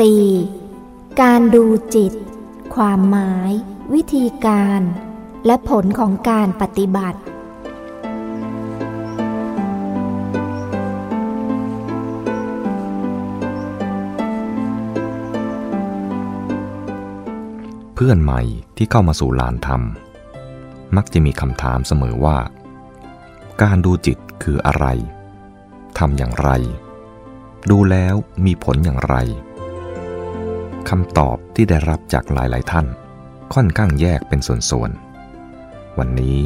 4. การดูจิต ความหมาย วิธีการ และผลของการปฏิบัติ เพื่อนใหม่ที่เข้ามาสู่ลานธรรม มักจะมีคำถามเสมอว่า การดูจิตคืออะไรทำอย่างไร ดูแล้วมีผลอย่างไร คำตอบที่ได้รับจากหลาย ๆ ท่าน ค่อนข้างแยกเป็นส่วน ๆ วันนี้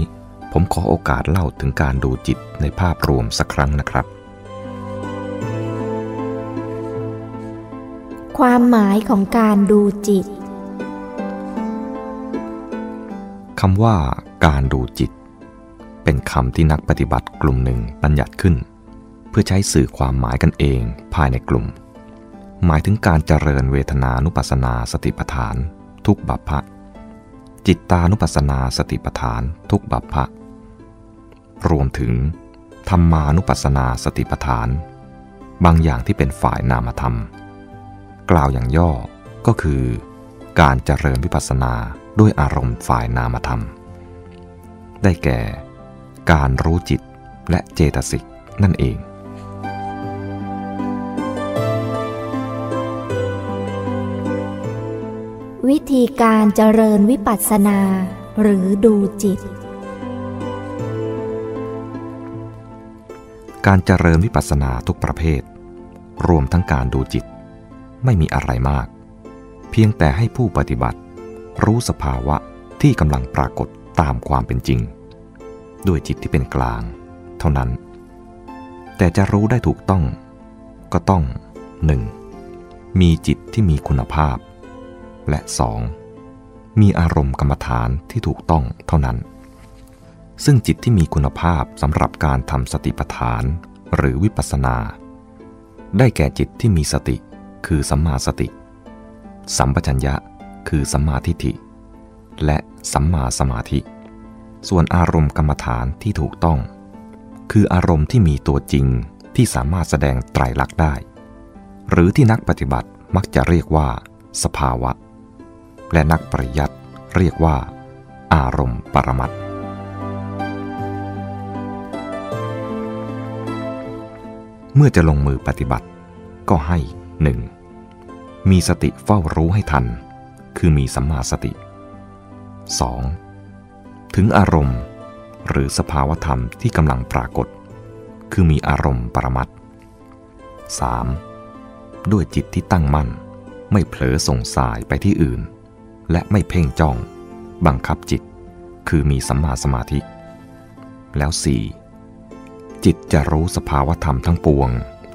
ผมขอโอกาสเล่าถึงการดูจิตในภาพรวมสักครั้งนะครับ ความหมายของการดูจิตคำว่าการดูจิต เป็นคำที่นักปฏิบัติกลุ่มหนึ่งบัญญัติขึ้น เพื่อใช้สื่อความหมายกันเองภายในกลุ่ม หมายถึงการเจริญเวทนานุปัสสนาสติปัฏฐาน ทุกบัพพะ จิตตานุปัสสนาสติปัฏฐาน ทุกบัพพะ รวมถึง ธรรมานุปัสสนาสติปัฏฐาน บางอย่างที่เป็นฝ่ายนามธรรม กล่าวอย่างย่อก็คือ การเจริญวิปัสสนาด้วยอารมณ์ฝ่ายนามธรรม ได้แก่ การรู้จิตและเจตสิกนั่นเอง วิธีการเจริญวิปัสสนา หรือดูจิต การเจริญวิปัสสนาทุกประเภท รวมทั้งการดูจิต ไม่มีอะไรมาก เพียงแต่ให้ผู้ปฏิบัติ รู้สภาวะที่กำลังปรากฏตามความเป็นจริง ด้วยจิตที่เป็นกลาง เท่านั้น แต่จะรู้ได้ถูกต้อง ก็ต้อง 1. มีจิตที่มีคุณภาพ และ 2. มีอารมณ์กรรมฐานที่ถูกต้องเท่านั้น ซึ่งจิตที่มีคุณภาพสำหรับการทำสติปัฏฐานหรือวิปัสสนา ได้แก่จิตที่มีสติคือสัมมาสติ สัมปชัญญะคือสัมมาทิฏฐิ และสัมมาสมาธิ ส่วนอารมณ์กรรมฐานที่ถูกต้อง คืออารมณ์ที่มีตัวจริงที่สามารถแสดงไตรลักษณ์ได้ หรือที่นักปฏิบัติมักจะเรียกว่า สภาวะ และนักปริยัติเรียกว่า อารมณ์ปรมัตเมื่อจะลงมือปฏิบัติ ก็ให้ 1. มีสติเฝ้ารู้ให้ทัน คือมีสัมมาสติ 2. ถึงอารมณ์ หรือสภาวธรรมที่กำลังปรากฏ คือมีอารมณ์ปรมัตถ์ 3. ด้วยจิตที่ตั้งมั่น ไม่เผลอส่งสายไปที่อื่น และไม่เพ่งจ้อง บังคับจิต คือมีสัมมาสมาธิ แล้ว 4. จิตจะรู้สภาวธรรมทั้งปวง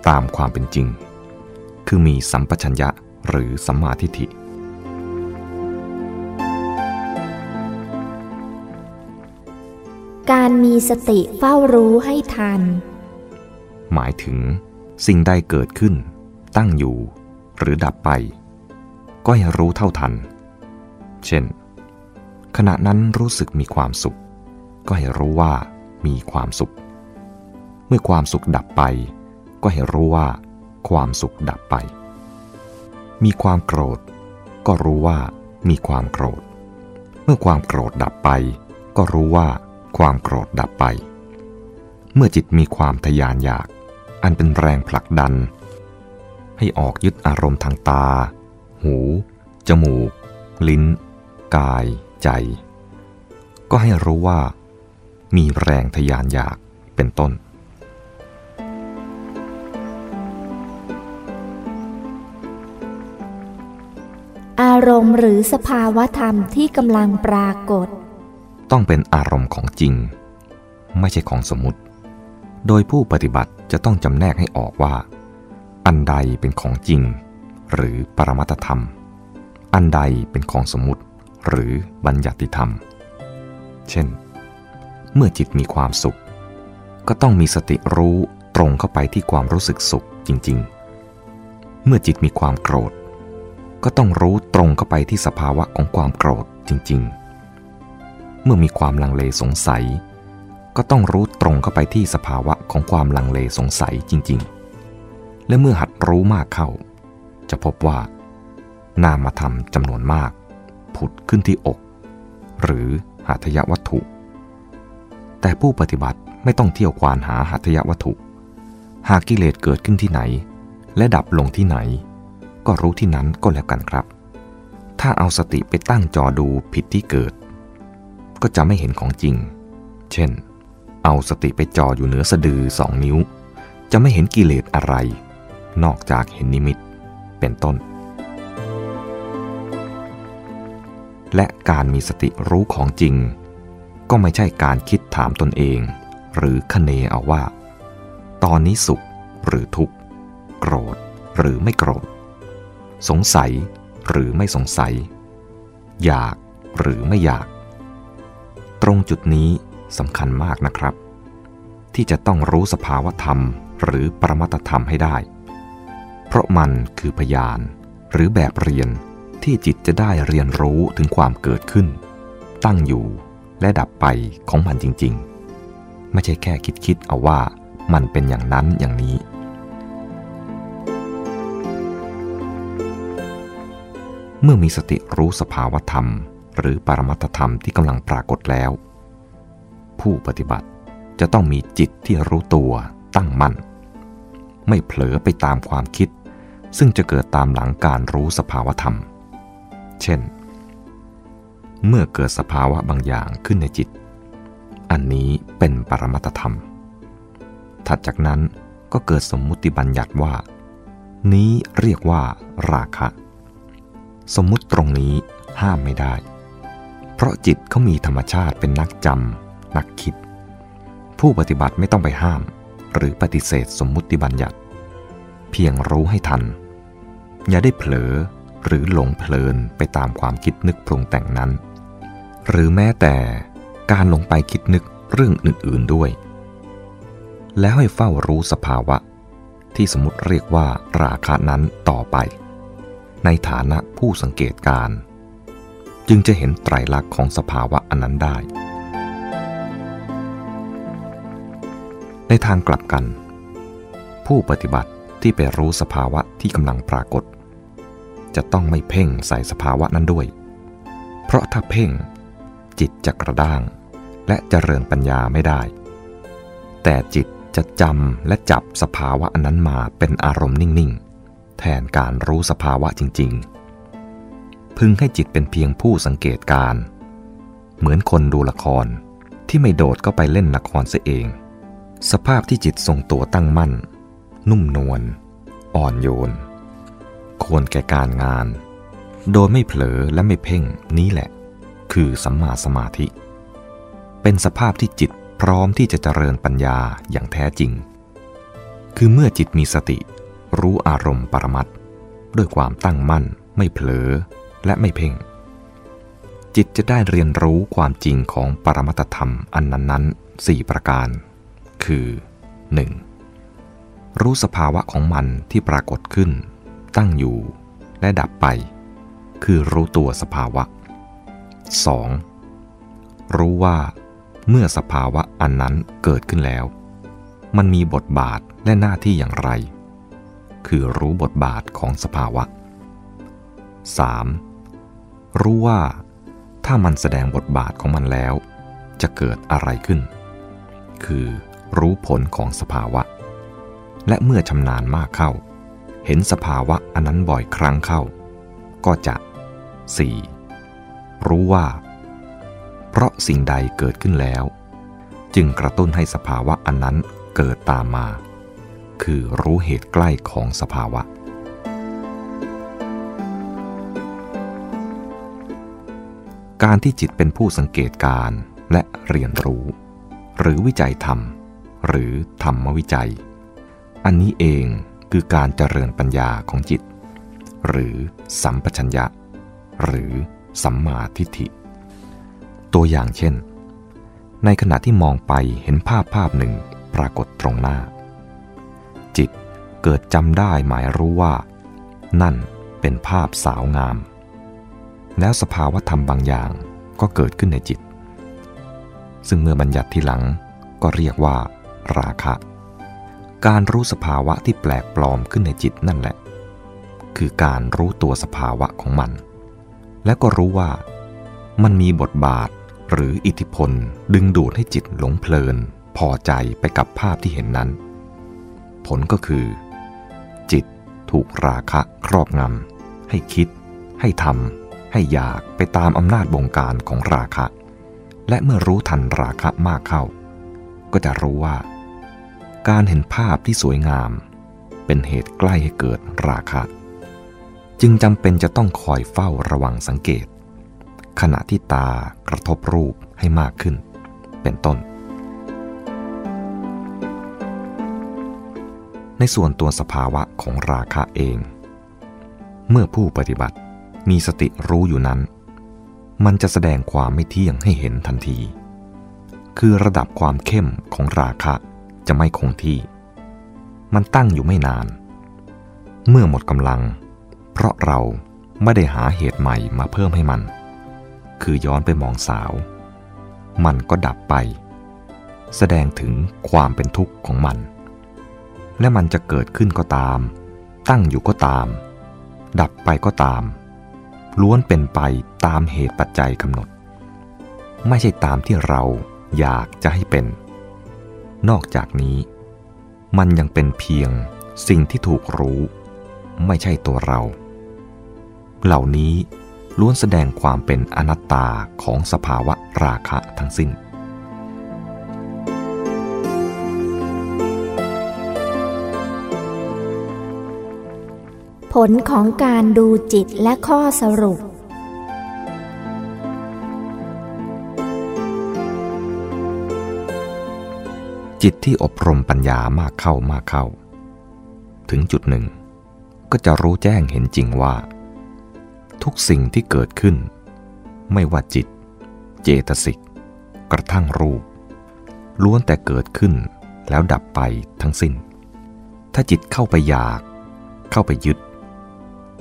ตามความเป็นจริง คือมีสัมปชัญญะหรือสัมมาทิฏฐิ การมีสติเฝ้ารู้ให้ทัน หมายถึงสิ่งใดเกิดขึ้น ตั้งอยู่ หรือดับไป ก็ให้รู้เท่าทัน เช่น ขณะนั้นรู้สึกมีความสุข ก็ให้รู้ว่ามีความสุข เมื่อความสุขดับไป ก็ให้รู้ว่า ความสุขดับไป มีความโกรธ ก็รู้ว่ามีความโกรธ เมื่อความโกรธดับไป ก็รู้ว่าความโกรธดับไป เมื่อจิตมีความทยานอยาก อันเป็นแรงผลักดัน ให้ออกยึดอารมณ์ทางตา หู จมูก ลิ้น กายใจ ก็ให้รู้ว่า มีแรงทยานอยากเป็นต้น อารมณ์หรือสภาวธรรมที่กำลังปรากฏ ต้องเป็นอารมณ์ของจริง ไม่ใช่ของสมมุติ โดยผู้ปฏิบัติจะต้องจำแนกให้ออกว่า อันใดเป็นของจริง หรือปรมัตถธรรม อันใดเป็นของสมมุติ หรือบัญญัติธรรม เช่น เมื่อจิตมีความสุข ก็ต้องมีสติรู้ตรงเข้าไปที่ความรู้สึกสุขจริง ๆ เมื่อจิตมีความโกรธ ก็ต้องรู้ตรงเข้าไปที่สภาวะของความโกรธจริง ๆ เมื่อมีความลังเลสงสัย ก็ต้องรู้ตรงเข้าไปที่สภาวะของความลังเลสงสัยจริง ๆ และเมื่อหัดรู้มากเข้า จะพบว่านามธรรมจำนวนมาก ผุดขึ้นที่อก หรือหัตถยวัตถุ แต่ผู้ปฏิบัติไม่ต้องเที่ยวควานหาหัตถยวัตถุ หากกิเลสเกิดขึ้นที่ไหน และดับลงที่ไหน ก็รู้ที่นั้นก็แล้วกันครับ ถ้าเอาสติไปตั้งจอดูผิดที่เกิด ก็จะไม่เห็นของจริง เช่น เอาสติไปจออยู่เหนือสะดือสองนิ้ว จะไม่เห็นกิเลสอะไร นอกจากเห็นนิมิต เป็นต้น และการมีสติรู้ของจริง ก็ไม่ใช่การคิดถามตนเอง หรือคเนเอาว่า ตอนนี้สุขหรือทุกข์ โกรธหรือไม่โกรธ สงสัยหรือไม่สงสัย อยากหรือไม่อยาก ตรงจุดนี้สำคัญมากนะครับ ที่จะต้องรู้สภาวธรรมหรือปรมัตธรรมให้ได้ เพราะมันคือพยานหรือแบบเรียน ที่จิตจะได้เรียนรู้ถึงความเกิดขึ้น ตั้งอยู่และดับไปของมันจริง ๆ ไม่ใช่แค่คิดคิดเอาว่ามันเป็นอย่างนั้นอย่างนี้ เมื่อมีสติรู้สภาวธรรม หรือปรมัตธรรมที่กำลังปรากฏแล้ว ผู้ปฏิบัติจะต้องมีจิตที่รู้ตัวตั้งมั่น ไม่เผลอไปตามความคิด ซึ่งจะเกิดตามหลังการรู้สภาวธรรม เช่น เมื่อเกิดสภาวะบางอย่างขึ้นในจิต อันนี้เป็นปรมัตธรรม ถัดจากนั้นก็เกิดสมมุติบัญญัติว่า นี้เรียกว่าราคะ สมมุติตรงนี้ห้ามไม่ได้ เพราะจิตเขามีธรรมชาติเป็นนักจำนักคิด ผู้ปฏิบัติไม่ต้องไปห้าม หรือปฏิเสธสมมุติบัญญัติ เพียงรู้ให้ทัน อย่าได้เผลอ หรือหลงเพลินไปตามความคิดนึกปรุงแต่งนั้น หรือแม้แต่การลงไปคิดนึกเรื่องอื่น ๆด้วย แล้วให้เฝ้ารู้สภาวะ ที่สมมติเรียกว่าราคะนั้นต่อไป ในฐานะผู้สังเกตการ จึงจะเห็นไตรลักษณ์ของสภาวะอันนั้นได้ ในทางกลับกัน ผู้ปฏิบัติที่ไปรู้สภาวะที่กำลังปรากฏ จะต้องไม่เพ่งใส่สภาวะนั้นด้วย เพราะถ้าเพ่ง จิตจะกระด้าง และจะเริญปัญญาไม่ได้ แต่จิตจะจำและจับสภาวะอันนั้นมาเป็นอารมณ์นิ่ง ๆ แทนการรู้สภาวะจริง ๆ พึงให้จิตเป็นเพียงผู้สังเกตการ เหมือนคนดูละครที่ไม่โดดก็ไปเล่นละครเสียเอง สภาพที่จิตทรงตัวตั้งมั่น นุ่มนวลอ่อนโยน ควรแก่การงาน โดยไม่เผลอและไม่เพ่งนี้แหละ คือสัมมาสมาธิ เป็นสภาพที่จิตพร้อมที่จะเจริญปัญญาอย่างแท้จริง คือเมื่อจิตมีสติ รู้อารมณ์ปรมัตด้วยความตั้งมั่น ไม่เผลอและไม่เพ่ง จิตจะได้เรียนรู้ความจริงของปรมัตธรรมอันนั้นๆสี่ประการ คือ 1. รู้สภาวะของมันที่ปรากฏขึ้น ตั้งอยู่และดับไป คือรู้ตัวสภาวะ 2. รู้ว่าเมื่อสภาวะอันนั้นเกิดขึ้นแล้ว มันมีบทบาทและหน้าที่อย่างไร คือรู้บทบาทของสภาวะ 3. รู้ว่าถ้ามันแสดงบทบาทของมันแล้ว จะเกิดอะไรขึ้น คือรู้ผลของสภาวะ และเมื่อชำนาญมากเข้า เห็นสภาวะอันนั้นบ่อยครั้งเข้า ก็จะ 4. รู้ว่า เพราะสิ่งใดเกิดขึ้นแล้ว จึงกระตุ้นให้สภาวะอันนั้นเกิดตามมา คือรู้เหตุใกล้ของสภาวะ การที่จิตเป็นผู้สังเกตการและเรียนรู้ หรือวิจัยธรรม หรือธรรมวิจัย อันนี้เอง คือการเจริญปัญญาของจิต หรือสัมปชัญญะ หรือสัมมาทิฏฐิ ตัวอย่างเช่น ในขณะที่มองไปเห็นภาพภาพหนึ่งปรากฏตรงหน้า จิตเกิดจำได้หมายรู้ว่า นั่นเป็นภาพสาวงาม แล้วสภาวธรรมบางอย่างก็เกิดขึ้นในจิต ซึ่งเมื่อบัญญัติทีหลังก็เรียกว่า ราคะ การรู้สภาวะที่แปลกปลอมขึ้นในจิตนั่นแหละ คือการรู้ตัวสภาวะของมัน และก็รู้ว่า มันมีบทบาทหรืออิทธิพลดึงดูดให้จิตหลงเพลิน พอใจไปกับภาพที่เห็นนั้น ผลก็คือ จิตถูกราคะครอบงำให้คิด ให้ทำให้อยากไปตามอำนาจบงการของราคะ และเมื่อรู้ทันราคะมากเข้า ก็จะรู้ว่า การเห็นภาพที่สวยงาม เป็นเหตุใกล้ให้เกิดราคะ จึงจำเป็นจะต้องคอยเฝ้าระวังสังเกต ขณะที่ตากระทบรูปให้มากขึ้น เป็นต้น ในส่วนตัวสภาวะของราคะเอง เมื่อผู้ปฏิบัติมีสติรู้อยู่นั้น มันจะแสดงความไม่เที่ยงให้เห็นทันที คือระดับความเข้มของราคะ จะไม่คงที่ มันตั้งอยู่ไม่นาน เมื่อหมดกำลัง เพราะเราไม่ได้หาเหตุใหม่มาเพิ่มให้มัน คือย้อนไปมองสาว มันก็ดับไป แสดงถึงความเป็นทุกข์ของมัน และมันจะเกิดขึ้นก็ตาม ตั้งอยู่ก็ตาม ดับไปก็ตาม ล้วนเป็นไปตามเหตุปัจจัยกำหนด ไม่ใช่ตามที่เราอยากจะให้เป็น นอกจากนี้ มันยังเป็นเพียงสิ่งที่ถูกรู้ ไม่ใช่ตัวเรา เหล่านี้ล้วนแสดงความเป็นอนัตตาของสภาวะราคะทั้งสิ้น ผลของการดูจิตและข้อสรุป จิตที่อบรมปัญญามากเข้ามากเข้า ถึงจุดหนึ่ง ก็จะรู้แจ้งเห็นจริงว่า ทุกสิ่งที่เกิดขึ้น ไม่ว่าจิต เจตสิก กระทั่งรูป ล้วนแต่เกิดขึ้นแล้วดับไปทั้งสิ้น ถ้าจิตเข้าไปอยาก เข้าไปยึด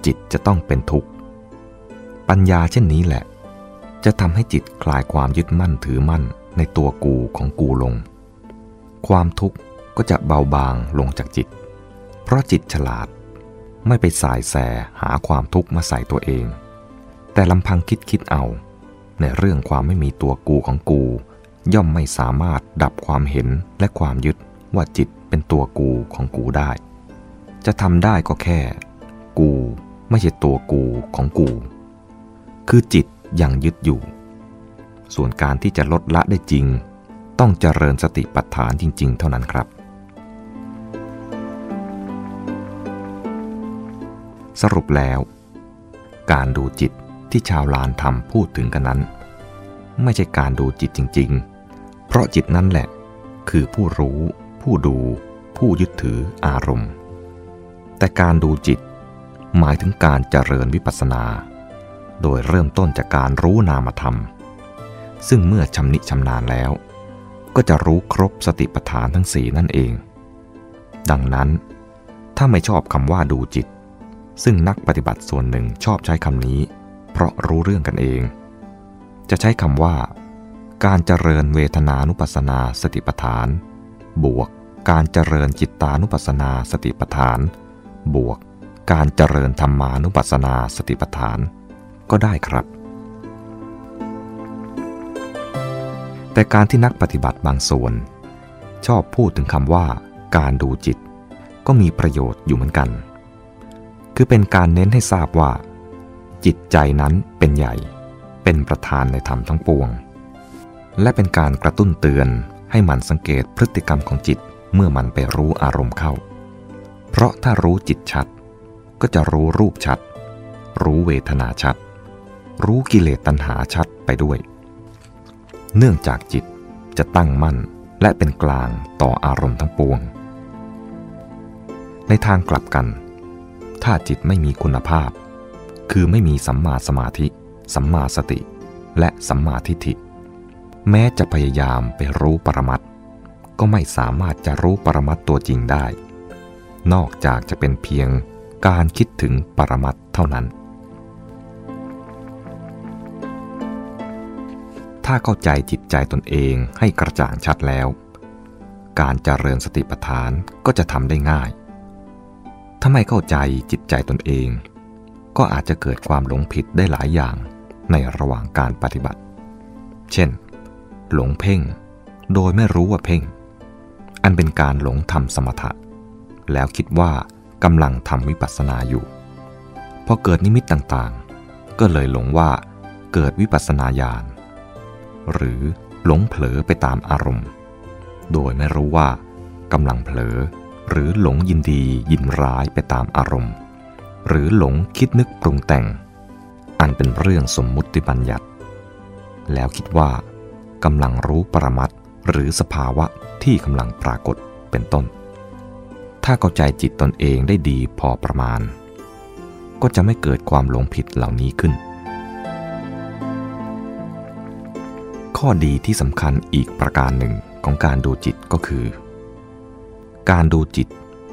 จิตจะต้องเป็นทุกข์ ปัญญาเช่นนี้แหละ จะทำให้จิตคลายความยึดมั่นถือมั่นในตัวกูของกูลง ความทุกข์ก็จะเบาบางลงจากจิต เพราะจิตฉลาดไม่ไปสายแสหาความทุกข์มาใส่ตัวเอง แต่ลำพังคิดคิดเอา ในเรื่องความไม่มีตัวกูของกู ย่อมไม่สามารถดับความเห็นและความยึดว่าจิตเป็นตัวกูของกูได้ จะทำได้ก็แค่ กูไม่ใช่ตัวกูของกู คือจิตยังยึดอยู่ ส่วนการที่จะลดละได้จริง ต้องเจริญสติปัฏฐานจริง ๆ เท่านั้นครับ สรุปแล้ว การดูจิตที่ชาวลานทำพูดถึงกันนั้น ไม่ใช่การดูจิตจริง ๆ เพราะจิตนั้นแหละ คือผู้รู้ ผู้ดู ผู้ยึดถืออารมณ์ แต่การดูจิต หมายถึงการเจริญวิปัสสนา โดยเริ่มต้นจากการรู้นามธรรม ซึ่งเมื่อชำนิชำนาญแล้ว ก็จะรู้ครบสติปัฏฐานทั้งสี่นั่นเอง ดังนั้น ถ้าไม่ชอบคำว่าดูจิต ซึ่งนักปฏิบัติส่วนหนึ่งชอบใช้คำนี้ เพราะรู้เรื่องกันเอง จะใช้คำว่า การเจริญเวทนานุปัสสนาสติปัฏฐาน บวก การเจริญจิตตานุปัสสนาสติปัฏฐาน บวก การเจริญธรรมานุปัสสนาสติปัฏฐาน ก็ได้ครับ แต่การที่นักปฏิบัติบางส่วน ชอบพูดถึงคำว่า การดูจิต ก็มีประโยชน์อยู่เหมือนกัน คือเป็นการเน้นให้ทราบว่า จิตใจนั้นเป็นใหญ่ เป็นประธานในธรรมทั้งปวง และเป็นการกระตุ้นเตือนให้มันสังเกตพฤติกรรมของจิตเมื่อมันไปรู้อารมณ์เข้า เพราะถ้ารู้จิตชัด ก็จะรู้รูปชัด รู้เวทนาชัด รู้กิเลสตัณหาชัดไปด้วย เนื่องจากจิตจะตั้งมั่นและเป็นกลางต่ออารมณ์ทั้งปวง ในทางกลับกัน ถ้าจิตไม่มีคุณภาพ คือไม่มีสัมมาสมาธิ สัมมาสติ และสัมมาทิฏฐิ แม้จะพยายามไปรู้ปรมัตถ์ก็ไม่สามารถจะรู้ปรมัตถ์ตัวจริงได้ นอกจากจะเป็นเพียงการคิดถึงปรมัตถ์เท่านั้น ถ้าเข้าใจจิตใจตนเองให้กระจ่างชัดแล้ว การเจริญสติปัฏฐานก็จะทำได้ง่าย ถ้าไม่เข้าใจจิตใจตนเอง ก็อาจจะเกิดความหลงผิดได้หลายอย่างในระหว่างการปฏิบัติ เช่น หลงเพ่ง โดยไม่รู้ว่าเพ่ง อันเป็นการหลงทำสมถะ แล้วคิดว่ากำลังทำวิปัสสนาอยู่ พอเกิดนิมิตต่างๆ ก็เลยหลงว่าเกิดวิปัสสนาญาณ หรือหลงเผลอไปตามอารมณ์ โดยไม่รู้ว่ากำลังเผลอ หรือหลงยินดียินร้ายไปตามอารมณ์ หรือหลงคิดนึกปรุงแต่ง อันเป็นเรื่องสมมุติบัญญัติ แล้วคิดว่ากำลังรู้ปรมัตหรือสภาวะที่กำลังปรากฏเป็นต้น ถ้าเข้าใจจิตตนเองได้ดีพอประมาณ ก็จะไม่เกิดความหลงผิดเหล่านี้ขึ้น ข้อดีที่สำคัญอีกประการหนึ่งของการดูจิตก็คือ การดูจิต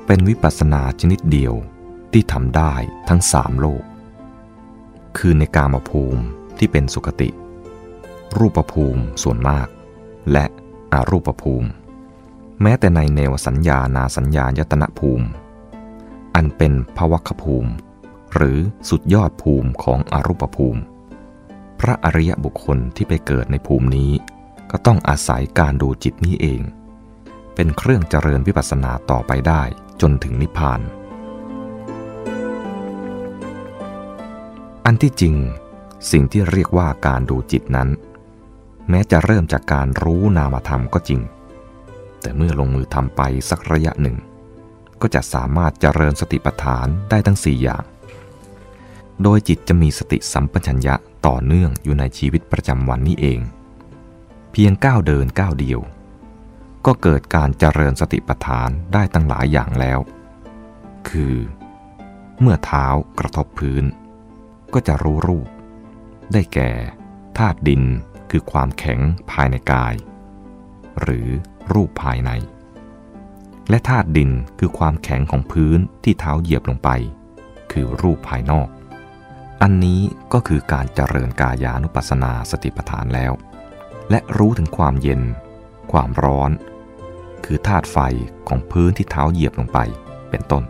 เป็นวิปัสสนาชนิดเดียวที่ทำได้ทั้งสามโลก คือในกามภูมิที่เป็นสุคติ รูปภูมิส่วนมาก และอรูปภูมิ แม้แต่ในเนวสัญญานาสัญญายตนะภูมิ อันเป็นภวัคภูมิ หรือสุดยอดภูมิของอรูปภูมิ พระอริยบุคคลที่ไปเกิดในภูมินี้ ก็ต้องอาศัยการดูจิตนี้เอง เป็นเครื่องเจริญวิปัสสนาต่อไปได้จนถึงนิพพาน อันที่จริง สิ่งที่เรียกว่าการดูจิตนั้น แม้จะเริ่มจากการรู้นามธรรมก็จริง แต่เมื่อลงมือทำไปสักระยะหนึ่ง ก็จะสามารถเจริญสติปัฏฐานได้ทั้ง4อย่าง โดยจิตจะมีสติสัมปชัญญะ ต่อเนื่องอยู่ในชีวิตประจำวันนี้เอง เพียงก้าวเดินก้าวเดียว ก็เกิดการเจริญสติปัฏฐานได้ตั้งหลายอย่างแล้ว คือ เมื่อเท้ากระทบพื้น ก็จะรู้รูป ได้แก่ธาตุดินคือความแข็งภายในกาย หรือรูปภายใน และธาตุดินคือความแข็งของพื้นที่เท้าเหยียบลงไป คือรูปภายนอก อันนี้ก็คือการเจริญกายานุปัสสนาสติปัฏฐานแล้ว และรู้ถึงความเย็น ความร้อน คือธาตุไฟของพื้นที่เท้าเหยียบลงไปเป็นต้น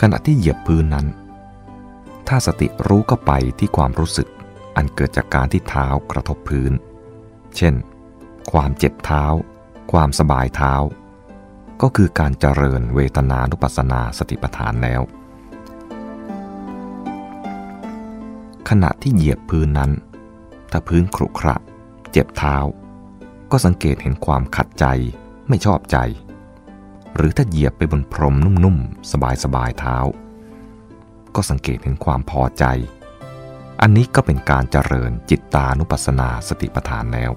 ขณะที่เหยียบพื้นนั้น ถ้าสติรู้ก็ไปที่ความรู้สึกอันเกิดจากการที่เท้ากระทบพื้น เช่น ความเจ็บเท้า ความสบายเท้า ก็คือการเจริญเวทนานุปัสสนาสติปัฏฐานแล้ว ขณะที่เหยียบพื้นนั้น ถ้าพื้นครุขระ เจ็บเท้า ก็สังเกตเห็นความขัดใจไม่ชอบใจ หรือถ้าเหยียบไปบนพรมนุ่มๆ สบายๆเท้า ก็สังเกตเห็นความพอใจ อันนี้ก็เป็นการเจริญจิตตานุปัสสนาสติปัฏฐานแล้ว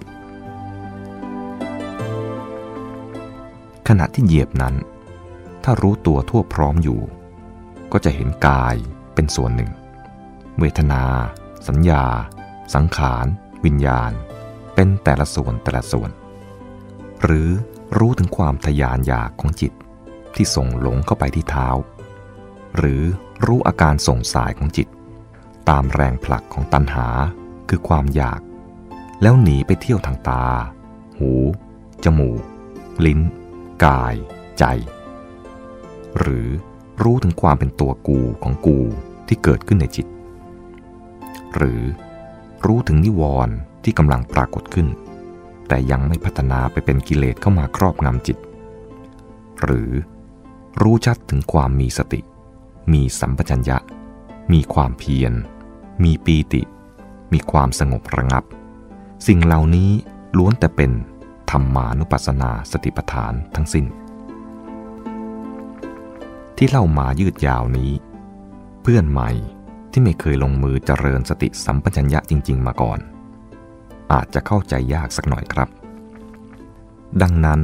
ขณะที่เหยียบนั้น ถ้ารู้ตัวทั่วพร้อมอยู่ ก็จะเห็นกายเป็นส่วนหนึ่ง เวทนา สัญญา สังขาร วิญญาณ เป็นแต่ละส่วนแต่ละส่วน หรือรู้ถึงความทยานอยากของจิตที่ส่งหลงเข้าไปที่เท้า หรือรู้อาการส่งสายของจิต ตามแรงผลักของตัณหาคือความอยาก แล้วหนีไปเที่ยวทางตา หู จมูก ลิ้น กาย ใจ หรือรู้ถึงความเป็นตัวกูของกูที่เกิดขึ้นในจิต หรือรู้ถึงนิวรณ์ที่กำลังปรากฏขึ้น แต่ยังไม่พัฒนาไปเป็นกิเลสเข้ามาครอบงำจิต หรือรู้ชัดถึงความมีสติ มีสัมปชัญญะ มีความเพียร มีปีติ มีความสงบระงับ สิ่งเหล่านี้ล้วนแต่เป็นธรรมานุปัสสนาสติปัฏฐานทั้งสิ้น ที่เล่ามายืดยาวนี้ เพื่อนใหม่ ที่ไม่เคยลงมือเจริญสติสัมปชัญญะจริง ๆ มาก่อน อาจจะเข้าใจยากสักหน่อยครับ ดังนั้น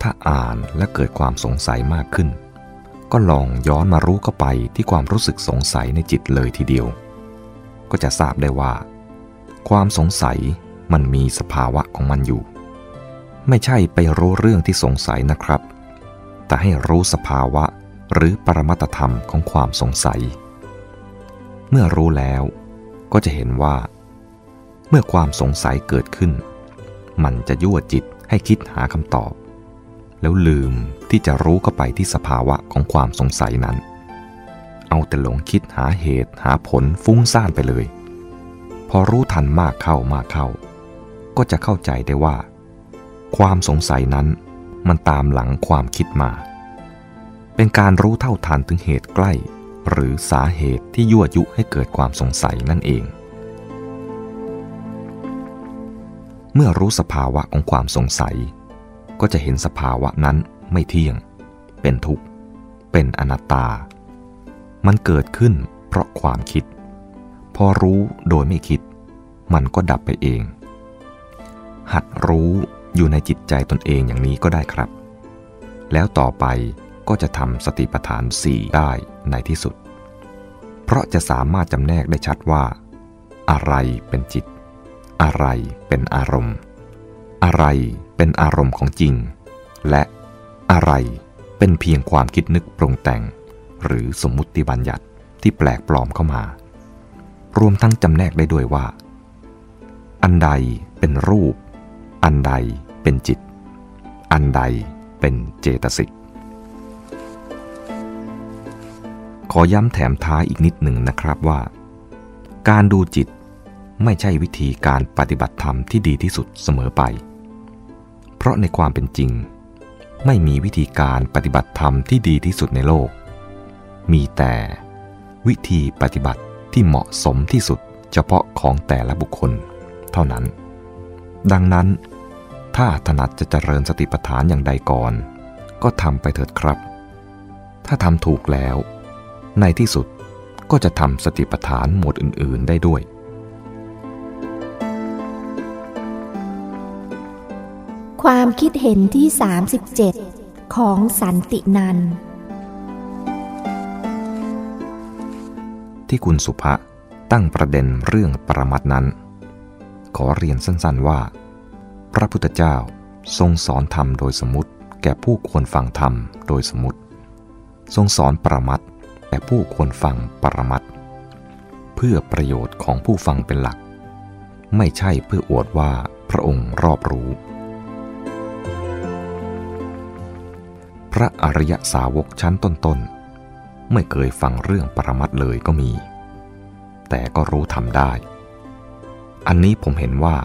ถ้าอ่านและเกิดความสงสัยมากขึ้น ก็ลองย้อนมารู้เข้าไปที่ความรู้สึกสงสัยในจิตเลยทีเดียว ก็จะทราบได้ว่า ความสงสัยมันมีสภาวะของมันอยู่ ไม่ใช่ไปรู้เรื่องที่สงสัยนะครับ แต่ให้รู้สภาวะหรือปรมัตธรรมของความสงสัย เมื่อรู้แล้วก็จะเห็นว่า เมื่อความสงสัยเกิดขึ้น มันจะยั่วจิตให้คิดหาคำตอบ แล้วลืมที่จะรู้เข้าไปที่สภาวะของความสงสัยนั้น เอาแต่หลงคิดหาเหตุหาผลฟุ้งซ่านไปเลย พอรู้ทันมากเข้ามากเข้า ก็จะเข้าใจได้ว่า ความสงสัยนั้นมันตามหลังความคิดมา เป็นการรู้เท่าทันถึงเหตุใกล้ หรือสาเหตุที่ยั่วยุให้เกิดความสงสัยนั่นเอง เมื่อรู้สภาวะของความสงสัย ก็จะเห็นสภาวะนั้นไม่เที่ยง เป็นทุกข์ เป็นอนัตตา มันเกิดขึ้นเพราะความคิด พอรู้โดยไม่คิด มันก็ดับไปเอง หัดรู้อยู่ในจิตใจตนเองอย่างนี้ก็ได้ครับ แล้วต่อไป ก็จะทำสติปัฏฐานสี่ได้ในที่สุด เพราะจะสามารถจำแนกได้ชัดว่า อะไรเป็นจิต อะไรเป็นอารมณ์ อะไรเป็นอารมณ์ของจริง และอะไรเป็นเพียงความคิดนึกปรุงแต่ง หรือสมมุติบัญญัติที่แปลกปลอมเข้ามา รวมทั้งจำแนกได้ด้วยว่า อันใดเป็นรูป อันใดเป็นจิต อันใดเป็นเจตสิก อย้ำแถมท้ายอีกนิดหนึ่งนะครับว่า การดูจิตไม่ใช่วิธีการปฏิบัติธรรมที่ดีที่สุดเสมอไป เพราะในความเป็นจริง ไม่มีวิธีการปฏิบัติธรรมที่ดีที่สุดในโลก มีแต่วิธีปฏิบัติที่เหมาะสมที่สุดเฉพาะของแต่ละบุคคล เท่านั้น ดังนั้น ถ้าถนัดจะเจริญสติปัฏฐานอย่างใดก่อน ก็ทำไปเถิดครับ ถ้าทำถูกแล้ว ในที่สุดก็จะทำสติปัฏฐานหมวดอื่น ๆ ได้ด้วย ความคิดเห็นที่ 37 ของสันตินัน ที่คุณสุภะตั้งประเด็นเรื่องปรมัตถ์นั้น ขอเรียนสั้น ๆว่า พระพุทธเจ้าทรงสอนธรรมโดยสมมติแก่ผู้ควรฟังธรรมโดยสมมติ ทรงสอนปรมัตถ์ แก่ผู้ควรฟังปรมัตเพื่อประโยชน์ของผู้ฟังเป็นหลัก ไม่ใช่เพื่ออวดว่าพระองค์รอบรู้ พระอริยสาวกชั้นต้นๆ ไม่เคยฟังเรื่องปรมัตเลยก็มี แต่ก็รู้ทำได้ อันนี้ผมเห็นว่า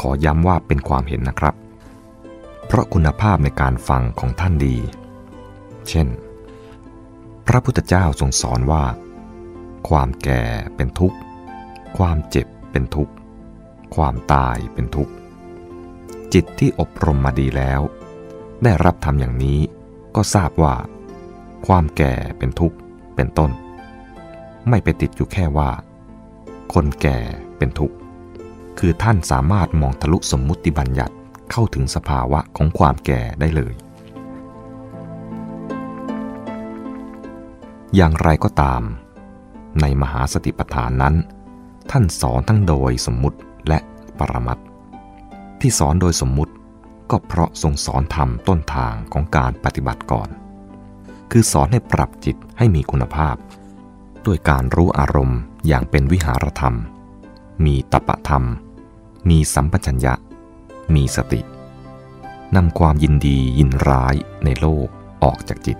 ขอย้ำว่าเป็นความเห็นนะครับ เพราะคุณภาพในการฟังของท่านดี เช่น พระพุทธเจ้าทรงสอนว่า ความแก่เป็นทุกข์ ความเจ็บเป็นทุกข์ ความตายเป็นทุกข์ จิตที่อบรมมาดีแล้ว ได้รับทำอย่างนี้ก็ทราบว่า ความแก่เป็นทุกข์เป็นต้น ไม่ไปติดอยู่แค่ว่า คนแก่เป็นทุกข์ คือท่านสามารถมองทะลุสมมุติบัญญัติเข้าถึงสภาวะของความแก่ได้เลย อย่างไรก็ตาม ในมหาสติปัฏฐานนั้น ท่านสอนทั้งโดยสมมุติและปรมัตถ์ที่สอนโดยสมมุติก็เพราะทรงสอนธรรมต้นทางของการปฏิบัติก่อน คือสอนให้ปรับจิตให้มีคุณภาพ ด้วยการรู้อารมณ์อย่างเป็นวิหารธรรม มีตปะธรรม มีสัมปชัญญะ มีสตินำความยินดียินร้ายในโลกออกจากจิต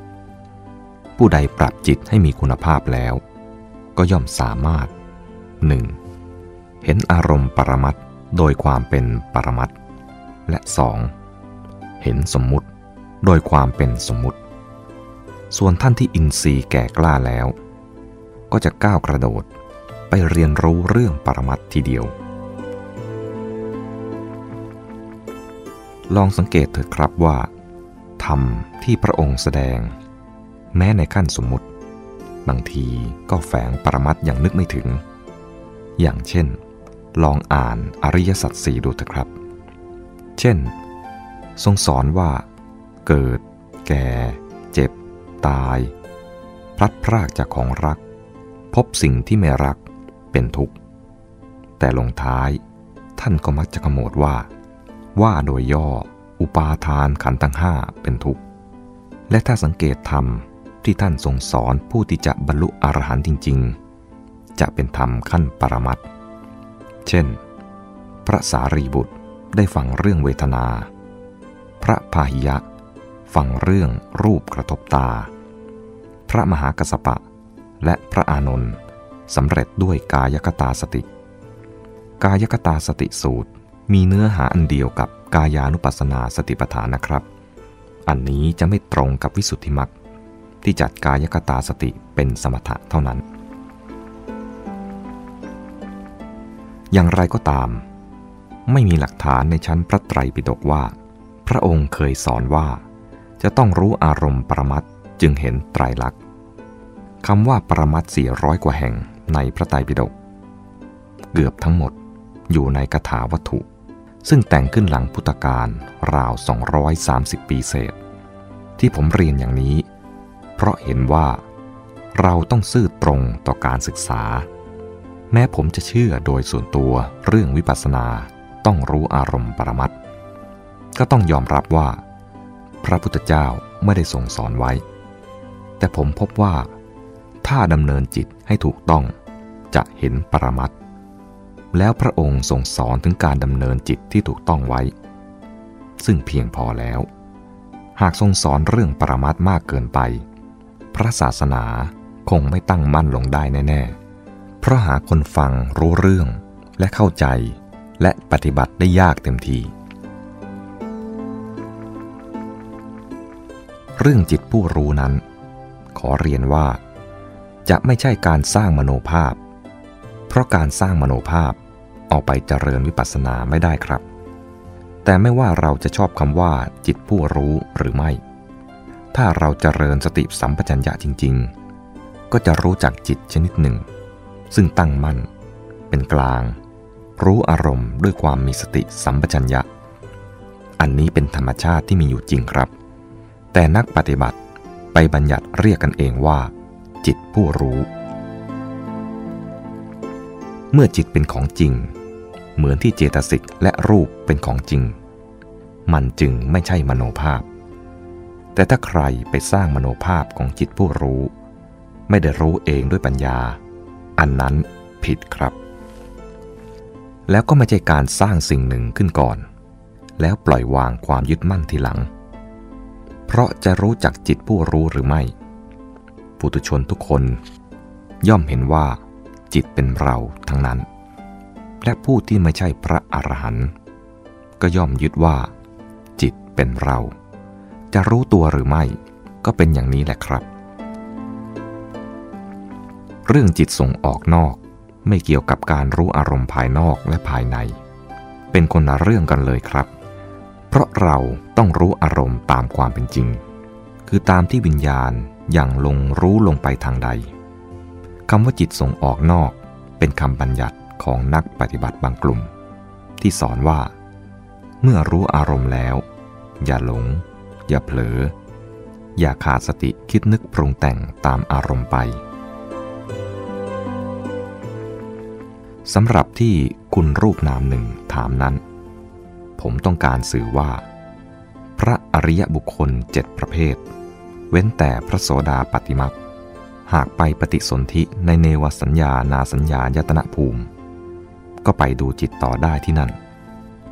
ผู้ใดปรับจิตให้มีคุณภาพแล้ว ก็ย่อมสามารถ 1. เห็นอารมณ์ปรมัตโดยความเป็นปรมัตและ 2. เห็นสมมุติโดยความเป็นสมมุติ ส่วนท่านที่อินทรีย์แก่กล้าแล้ว ก็จะก้าวกระโดดไปเรียนรู้เรื่องปรมัตทีเดียว ลองสังเกตเถิดครับว่าธรรมที่พระองค์แสดง แม้ในขั้นสมมุติ บางทีก็แฝงปรมัตอย่างนึกไม่ถึง อย่างเช่น ลองอ่านอริยสัจสี่ดูเถอะครับ เช่น ทรงสอนว่า เกิด แก่ เจ็บ ตาย พลัดพรากจากของรัก พบสิ่งที่ไม่รักเป็นทุกข์ แต่ลงท้ายท่านก็มักจะขโมดว่า ว่าโดยย่ออุปาทานขันธ์ทั้งห้าเป็นทุกข์ และถ้าสังเกตธรรม ที่ท่านทรงสอนผู้ที่จะบรรลุอรหันต์จริง ๆ จะเป็นธรรมขั้นปรมัตถ์เช่น พระสารีบุตรได้ฟังเรื่องเวทนา พระพาหิยะ ฟังเรื่องรูปกระทบตา พระมหากัสปะ และพระอานนท์สำเร็จด้วยกายกตาสติ กายกตาสติสูตรมีเนื้อหาอันเดียวกับกายานุปัสสนาสติปัฏฐานนะครับ อันนี้จะไม่ตรงกับวิสุทธิมรรค ที่จัดกายกตาสติเป็นสมถะเท่านั้น อย่างไรก็ตาม ไม่มีหลักฐานในชั้นพระไตรปิฎกว่า พระองค์เคยสอนว่า จะต้องรู้อารมณ์ปรมัตจึงเห็นไตรลักษณ์คำว่าปรมัตสี่ร้อยกว่าแห่งในพระไตรปิฎกเกือบทั้งหมดอยู่ในคาถาวัตถุ ซึ่งแต่งขึ้นหลังพุทธกาลราว 230 ปีเศษ ที่ผมเรียนอย่างนี้ เพราะเห็นว่าเราต้องซื่อตรงต่อการศึกษา แม้ผมจะเชื่อโดยส่วนตัวเรื่องวิปัสสนาต้องรู้อารมณ์ปรมัตก็ต้องยอมรับว่า พระพุทธเจ้าไม่ได้ทรงสอนไว้ แต่ผมพบว่า ถ้าดำเนินจิตให้ถูกต้องจะเห็นปรมัตแล้วพระองค์ทรงสอนถึงการดำเนินจิตที่ถูกต้องไว้ ซึ่งเพียงพอแล้ว หากทรงสอนเรื่องปรมัตมากเกินไป พระศาสนาคงไม่ตั้งมั่นลงได้แน่ๆ เพราะหาคนฟังรู้เรื่องและเข้าใจ และปฏิบัติได้ยากเต็มที เรื่องจิตผู้รู้นั้น ขอเรียนว่า จะไม่ใช่การสร้างมโนภาพ เพราะการสร้างมโนภาพเอาไปเจริญวิปัสสนาไม่ได้ครับ แต่ไม่ว่าเราจะชอบคำว่าจิตผู้รู้หรือไม่ ถ้าเราเจริญสติสัมปชัญญะจริง ๆ ก็จะรู้จักจิตชนิดหนึ่ง ซึ่งตั้งมั่น เป็นกลาง รู้อารมณ์ด้วยความมีสติสัมปชัญญะ อันนี้เป็นธรรมชาติที่มีอยู่จริงครับ แต่นักปฏิบัติไปบัญญัติเรียกกันเองว่า จิตผู้รู้ เมื่อจิตเป็นของจริง เหมือนที่เจตสิกและรูปเป็นของจริง มันจึงไม่ใช่มโนภาพ แต่ถ้าใครไปสร้างมโนภาพของจิตผู้รู้ ไม่ได้รู้เองด้วยปัญญา อันนั้นผิดครับ แล้วก็ไม่ใช่การสร้างสิ่งหนึ่งขึ้นก่อน แล้วปล่อยวางความยึดมั่นทีหลัง เพราะจะรู้จักจิตผู้รู้หรือไม่ ปุถุชนทุกคน ย่อมเห็นว่า จิตเป็นเราทั้งนั้น และผู้ที่ไม่ใช่พระอรหันต์ก็ย่อมยึดว่า จิตเป็นเรา จะรู้ตัวหรือไม่ ก็เป็นอย่างนี้แหละครับ เรื่องจิตส่งออกนอก ไม่เกี่ยวกับการรู้อารมณ์ภายนอกและภายใน เป็นคนละเรื่องกันเลยครับ เพราะเราต้องรู้อารมณ์ตามความเป็นจริง คือตามที่วิญญาณอย่างลงรู้ลงไปทางใดคำว่าจิตส่งออกนอก เป็นคำบัญญัติของนักปฏิบัติบางกลุ่ม ที่สอนว่า เมื่อรู้อารมณ์แล้ว อย่าหลง อย่าเผลอ อย่าขาดสติคิดนึกปรุงแต่งตามอารมณ์ไปสำหรับที่คุณรูปนามหนึ่งถามนั้น ผมต้องการสื่อว่า พระอริยบุคคลเจ็ดประเภท เว้นแต่พระโสดาปฏิมักหากไปปฏิสนธิในเนวสัญญานาสัญญายตนะภูมิ ก็ไปดูจิตต่อได้ที่นั่น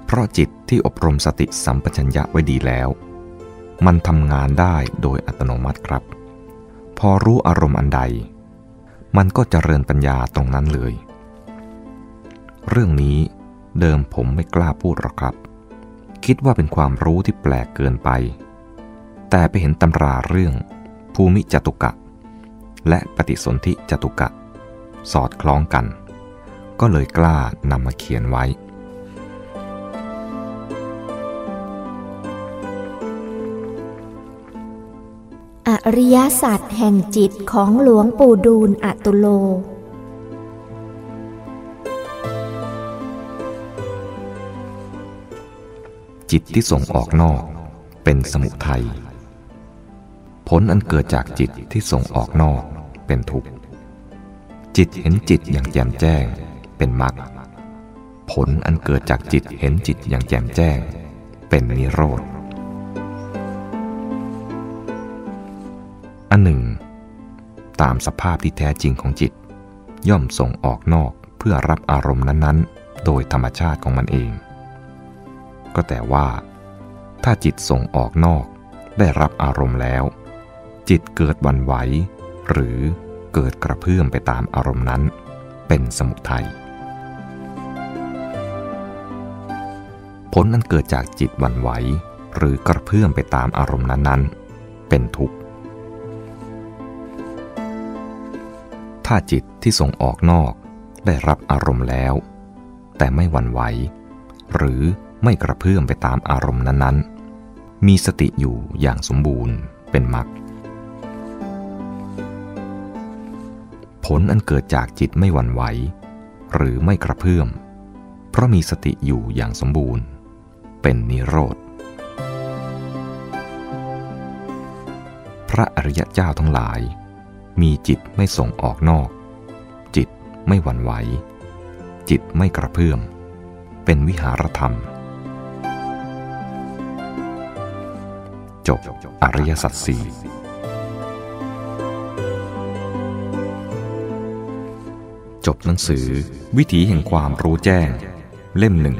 เพราะจิตที่อบรมสติสัมปชัญญะไว้ดีแล้ว มันทำงานได้โดยอัตโนมัติครับ พอรู้อารมณ์อันใด มันก็จเจริญปัญญาตรงนั้นเลย เรื่องนี้เดิมผมไม่กล้าพูดหรอกครับ คิดว่าเป็นความรู้ที่แปลกเกินไป แต่ไปเห็นตำราเรื่อง ภูมิจตุกะ และปฏิสนธิจตุกะ สอดคล้องกัน ก็เลยกล้านำมาเขียนไว้ อริยสัจแห่งจิตของหลวงปู่ดูลอตุโล จิตที่ส่งออกนอกเป็นสมุทัย ผลอันเกิดจากจิตที่ส่งออกนอกเป็นทุกข์ จิตเห็นจิตอย่างแจ่มแจ้งเป็นมรรค ผลอันเกิดจากจิตเห็นจิตอย่างแจ่มแจ้ง เป็นนิโรธ อันหนึ่ง ตามสภาพที่แท้จริงของจิต ย่อมส่งออกนอกเพื่อรับอารมณ์นั้นๆ โดยธรรมชาติของมันเอง ก็แต่ว่า ถ้าจิตส่งออกนอกได้รับอารมณ์แล้ว จิตเกิดวันไหว หรือเกิดกระเพื่อมไปตามอารมณ์นั้น เป็นสมุทัยผลนั้นเกิดจากจิตวันไหว หรือกระเพื่อมไปตามอารมณ์นั้นๆ เป็นทุกข์ ถ้าจิตที่ส่งออกนอกได้รับอารมณ์แล้ว แต่ไม่หวั่นไหว หรือไม่กระเพื่อมไปตามอารมณ์นั้นๆ มีสติอยู่อย่างสมบูรณ์เป็นมรรคผลอันเกิดจากจิตไม่หวั่นไหว หรือไม่กระเพื่อม เพราะมีสติอยู่อย่างสมบูรณ์ เป็นนิโรธ พระอริยเจ้าทั้งหลาย มีจิตไม่ส่งออกนอก จิตไม่หวั่นไหว จิตไม่กระเพื่อม เป็นวิหารธรรม จบอริยสัจสี่จบหนังสือวิถีแห่งความรู้แจ้ง เล่มหนึ่ง